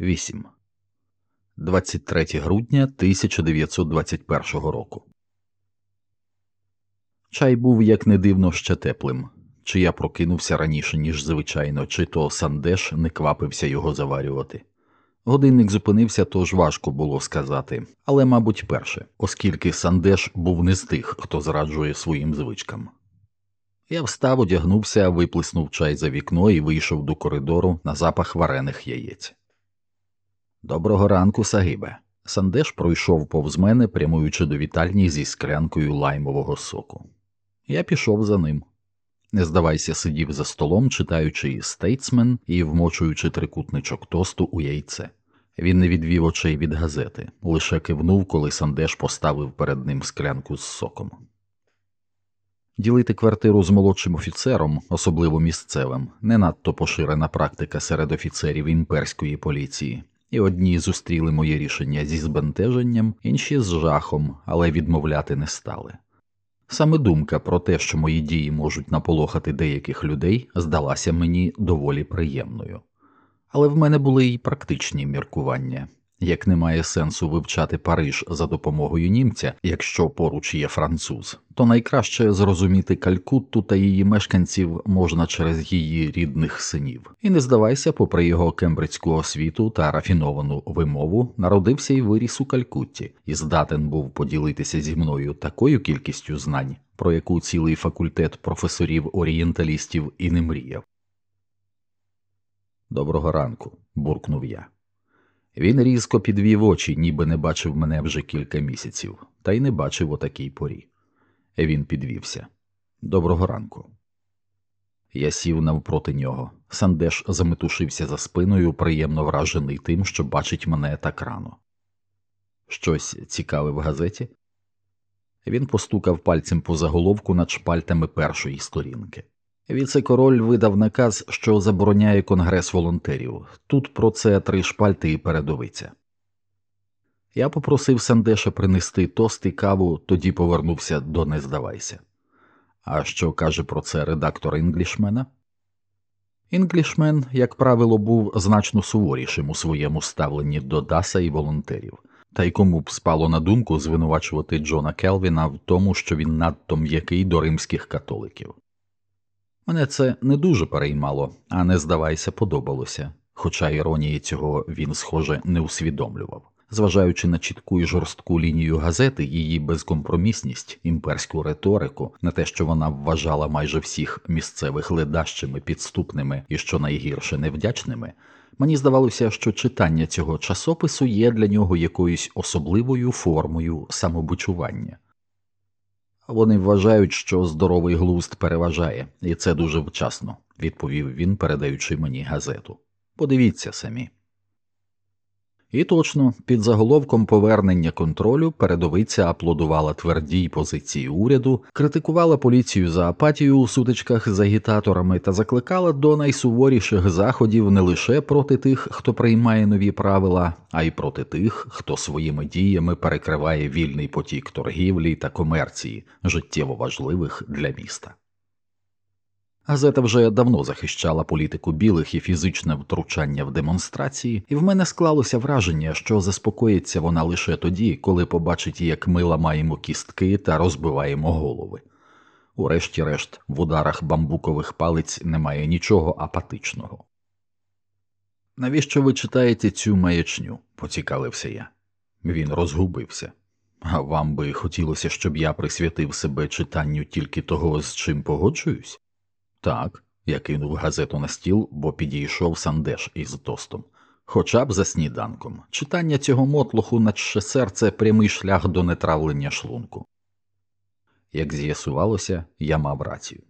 8. 23 грудня 1921 року. Чай був як не дивно ще теплим. Чи я прокинувся раніше, ніж звичайно, чи то Сандеш не квапився його заварювати. Годинник зупинився, тож важко було сказати, але, мабуть, перше, оскільки Сандеш був не з тих, хто зраджує своїм звичкам. Я встав, одягнувся, виплеснув чай за вікно і вийшов до коридору на запах варених яєць. Доброго ранку, Сагибе. Сандеш пройшов повз мене, прямуючи до вітальні зі склянкою лаймового соку. Я пішов за ним. Не здавайся, сидів за столом, читаючи стейтсмен і вмочуючи трикутничок тосту у яйце. Він не відвів очей від газети, лише кивнув, коли Сандеш поставив перед ним склянку з соком. Ділити квартиру з молодшим офіцером, особливо місцевим, не надто поширена практика серед офіцерів імперської поліції, і одні зустріли моє рішення зі збентеженням, інші з жахом, але відмовляти не стали. Саме думка про те, що мої дії можуть наполохати деяких людей, здалася мені доволі приємною. Але в мене були й практичні міркування. Як немає сенсу вивчати Париж за допомогою німця, якщо поруч є француз, то найкраще зрозуміти Калькутту та її мешканців можна через її рідних синів. І не здавайся, попри його кембриджську освіту та рафіновану вимову, народився і виріс у Калькутті, і здатен був поділитися зі мною такою кількістю знань, про яку цілий факультет професорів орієнталістів і не мріяв. Доброго ранку, буркнув я. Він різко підвів очі, ніби не бачив мене вже кілька місяців, та й не бачив о такій порі. Він підвівся. Доброго ранку. Я сів навпроти нього. Сандеш заметушився за спиною, приємно вражений тим, що бачить мене так рано. Щось цікаве в газеті. Він постукав пальцем по заголовку над шпальтами першої сторінки. Віце-король видав наказ, що забороняє конгрес волонтерів. Тут про це три шпальти і передовиця. Я попросив Сандеша принести тост і каву, тоді повернувся до Не Здавайся. А що каже про це редактор інглішмена? Інглішмен, як правило, був значно суворішим у своєму ставленні до Даса і волонтерів, та й кому б спало на думку звинувачувати Джона Келвіна в тому, що він надто м'який до римських католиків. Мене це не дуже переймало, а не здавайся, подобалося, хоча іронії цього він, схоже, не усвідомлював. Зважаючи на чітку і жорстку лінію газети, її безкомпромісність, імперську риторику, на те, що вона вважала майже всіх місцевих ледащими, підступними і що найгірше невдячними, мені здавалося, що читання цього часопису є для нього якоюсь особливою формою самобичування. Вони вважають, що здоровий глузд переважає, і це дуже вчасно, відповів він, передаючи мені газету. Подивіться самі. І точно, під заголовком повернення контролю передовиця аплодувала твердій позиції уряду, критикувала поліцію за апатію у сутичках з агітаторами та закликала до найсуворіших заходів не лише проти тих, хто приймає нові правила, а й проти тих, хто своїми діями перекриває вільний потік торгівлі та комерції, життєво важливих для міста. Газета вже давно захищала політику білих і фізичне втручання в демонстрації, і в мене склалося враження, що заспокоїться вона лише тоді, коли побачить, як ми ламаємо кістки та розбиваємо голови. Урешті-решт, в ударах бамбукових палиць немає нічого апатичного. Навіщо ви читаєте цю маячню? поцікавився я. Він розгубився. А вам би хотілося, щоб я присвятив себе читанню тільки того, з чим погоджуюсь? Так, я кинув газету на стіл, бо підійшов Сандеш із тостом. Хоча б за сніданком. Читання цього мотлуху, наче серце прямий шлях до нетравлення шлунку. Як з'ясувалося, я мав рацію.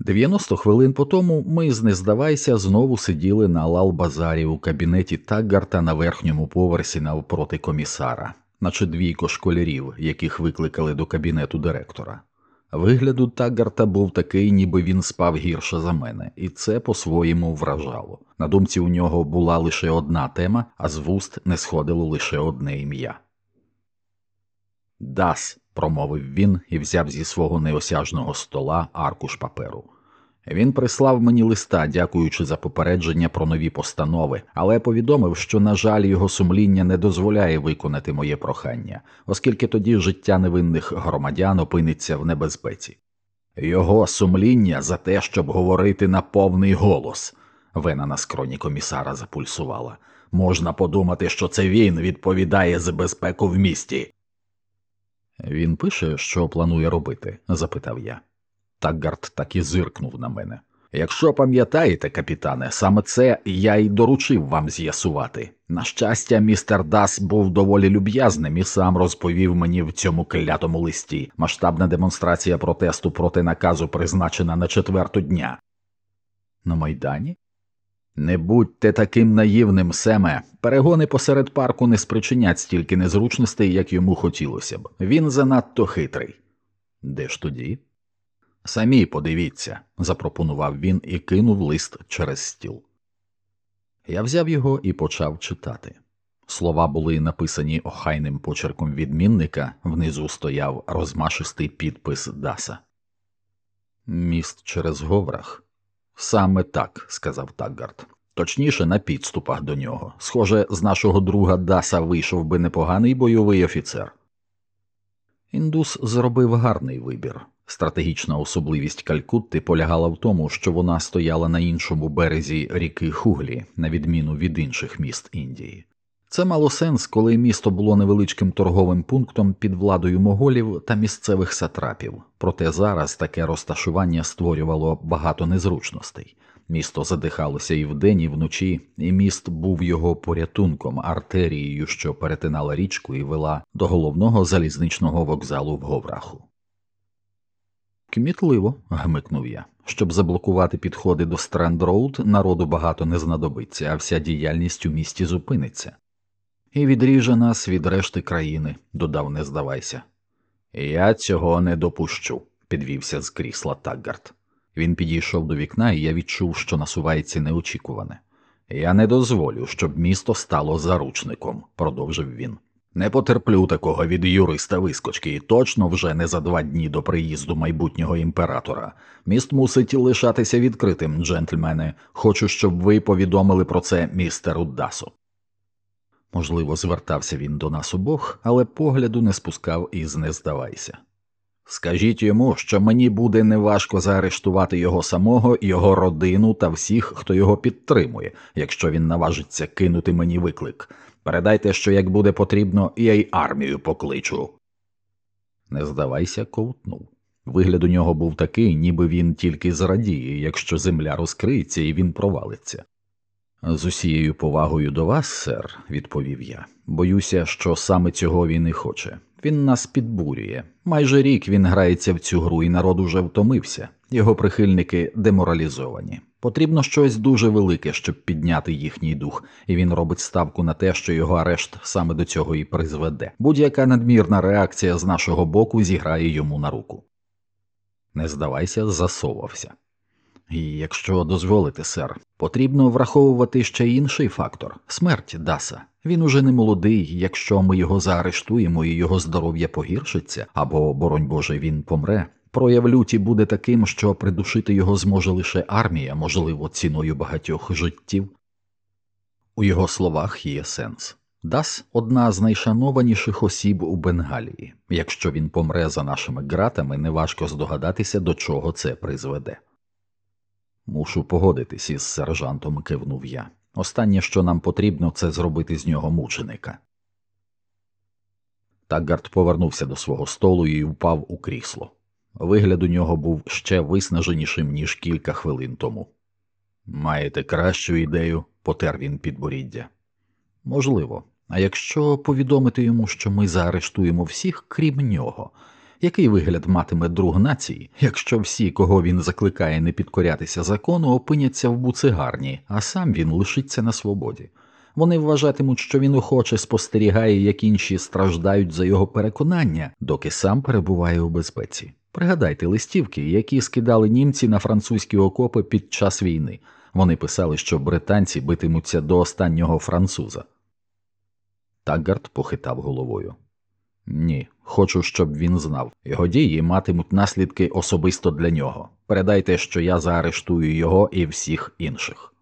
90 хвилин по тому ми з нездавайся знову сиділи на лал-базарі у кабінеті Таггарта на верхньому поверсі навпроти комісара, наче двійко школярів, яких викликали до кабінету директора. Вигляду Таггарта був такий, ніби він спав гірше за мене, і це по-своєму вражало. На думці у нього була лише одна тема, а з вуст не сходило лише одне ім'я. Дас, промовив він і взяв зі свого неосяжного стола аркуш паперу. Він прислав мені листа, дякуючи за попередження про нові постанови, але повідомив, що, на жаль, його сумління не дозволяє виконати моє прохання, оскільки тоді життя невинних громадян опиниться в небезпеці. Його сумління за те, щоб говорити на повний голос. Вена на скроні комісара запульсувала. Можна подумати, що це він відповідає за безпеку в місті. Він пише, що планує робити? запитав я. Такгард так і зиркнув на мене. Якщо пам'ятаєте, капітане, саме це я й доручив вам з'ясувати. На щастя, містер Дас був доволі люб'язним і сам розповів мені в цьому клятому листі. Масштабна демонстрація протесту проти наказу призначена на четверту дня. На майдані? Не будьте таким наївним, Семе. Перегони посеред парку не спричинять стільки незручностей, як йому хотілося б. Він занадто хитрий. Де ж тоді? Самі подивіться, запропонував він і кинув лист через стіл. Я взяв його і почав читати. Слова були написані охайним почерком відмінника, внизу стояв розмашистий підпис Даса. Міст через Говрах. Саме так, сказав Такгард. Точніше, на підступах до нього. Схоже, з нашого друга Даса вийшов би непоганий бойовий офіцер. Індус зробив гарний вибір. Стратегічна особливість Калькутти полягала в тому, що вона стояла на іншому березі ріки Хуглі, на відміну від інших міст Індії. Це мало сенс, коли місто було невеличким торговим пунктом під владою моголів та місцевих сатрапів, проте зараз таке розташування створювало багато незручностей. Місто задихалося і вдень, і вночі, і міст був його порятунком, артерією, що перетинала річку і вела до головного залізничного вокзалу в Говраху. Кмітливо, гмикнув я. Щоб заблокувати підходи до Стренд-Роуд, народу багато не знадобиться, а вся діяльність у місті зупиниться. І відріже нас від решти країни, додав Не Здавайся. Я цього не допущу, підвівся з крісла Таггард. Він підійшов до вікна, і я відчув, що насувається неочікуване. Я не дозволю, щоб місто стало заручником, продовжив він. Не потерплю такого від юриста вискочки, і точно вже не за два дні до приїзду майбутнього імператора. Міст мусить лишатися відкритим, джентльмени. Хочу, щоб ви повідомили про це містеру Дасу. Можливо, звертався він до нас обох, але погляду не спускав із не здавайся. Скажіть йому, що мені буде неважко заарештувати його самого, його родину та всіх, хто його підтримує, якщо він наважиться кинути мені виклик. Передайте, що як буде потрібно, я й армію покличу. Не здавайся, ковтнув. Вигляд у нього був такий, ніби він тільки зрадіє, якщо земля розкриється і він провалиться. З усією повагою до вас, сер, відповів я, боюся, що саме цього він і хоче. Він нас підбурює. Майже рік він грається в цю гру, і народ уже втомився, його прихильники деморалізовані. Потрібно щось дуже велике, щоб підняти їхній дух, і він робить ставку на те, що його арешт саме до цього і призведе. Будь-яка надмірна реакція з нашого боку зіграє йому на руку. Не здавайся, засовався. І якщо дозволите, сер, потрібно враховувати ще інший фактор смерть Даса. Він уже не молодий, якщо ми його заарештуємо і його здоров'я погіршиться, або, боронь Боже, він помре. Прояв люті буде таким, що придушити його зможе лише армія, можливо, ціною багатьох життів. У його словах є сенс. Дас одна з найшанованіших осіб у Бенгалії. Якщо він помре за нашими ґратами, неважко здогадатися, до чого це призведе. Мушу погодитись із сержантом, кивнув я. Останнє, що нам потрібно, це зробити з нього мученика. Таггард повернувся до свого столу і впав у крісло. Вигляд у нього був ще виснаженішим, ніж кілька хвилин тому. Маєте кращу ідею, потер він підборіддя. Можливо, а якщо повідомити йому, що ми заарештуємо всіх, крім нього, який вигляд матиме друг нації, якщо всі, кого він закликає не підкорятися закону, опиняться в буцигарні, а сам він лишиться на свободі? Вони вважатимуть, що він охоче спостерігає, як інші страждають за його переконання, доки сам перебуває у безпеці. Пригадайте листівки, які скидали німці на французькі окопи під час війни. Вони писали, що британці битимуться до останнього француза. Таггард похитав головою. Ні, хочу, щоб він знав. Його дії матимуть наслідки особисто для нього. Передайте, що я заарештую його і всіх інших.